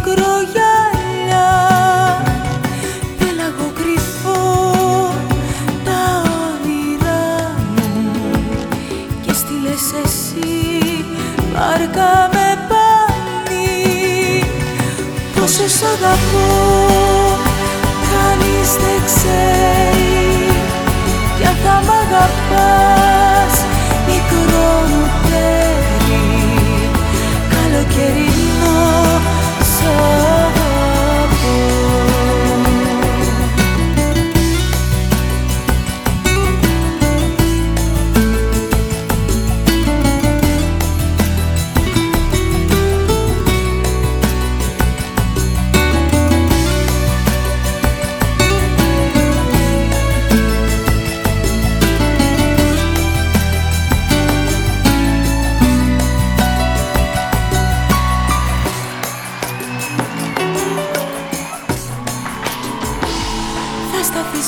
μακρογιαλιά Έλα εγώ κρυφώ τα όνειρά μου. Και στείλες εσύ βάρκα με πάλι Πόσο σ' αγαπώ, κανείς δεν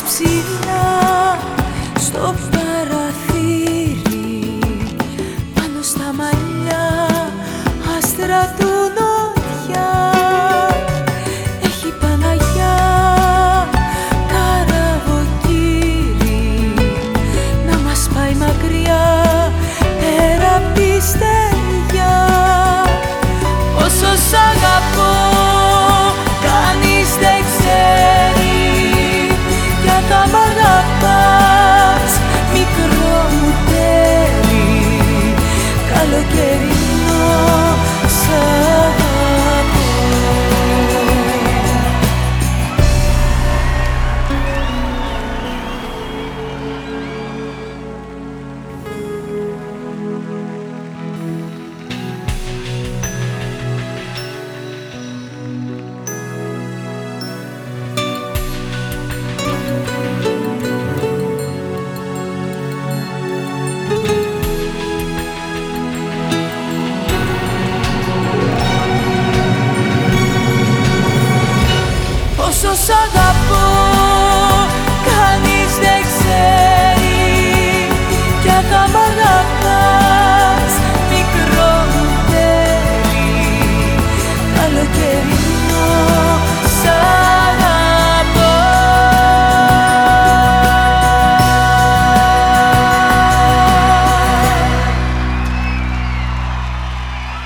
ψηλά στο πάνω Ίσως αγαπώ Κανείς δεν ξέρει. Κι αγαπά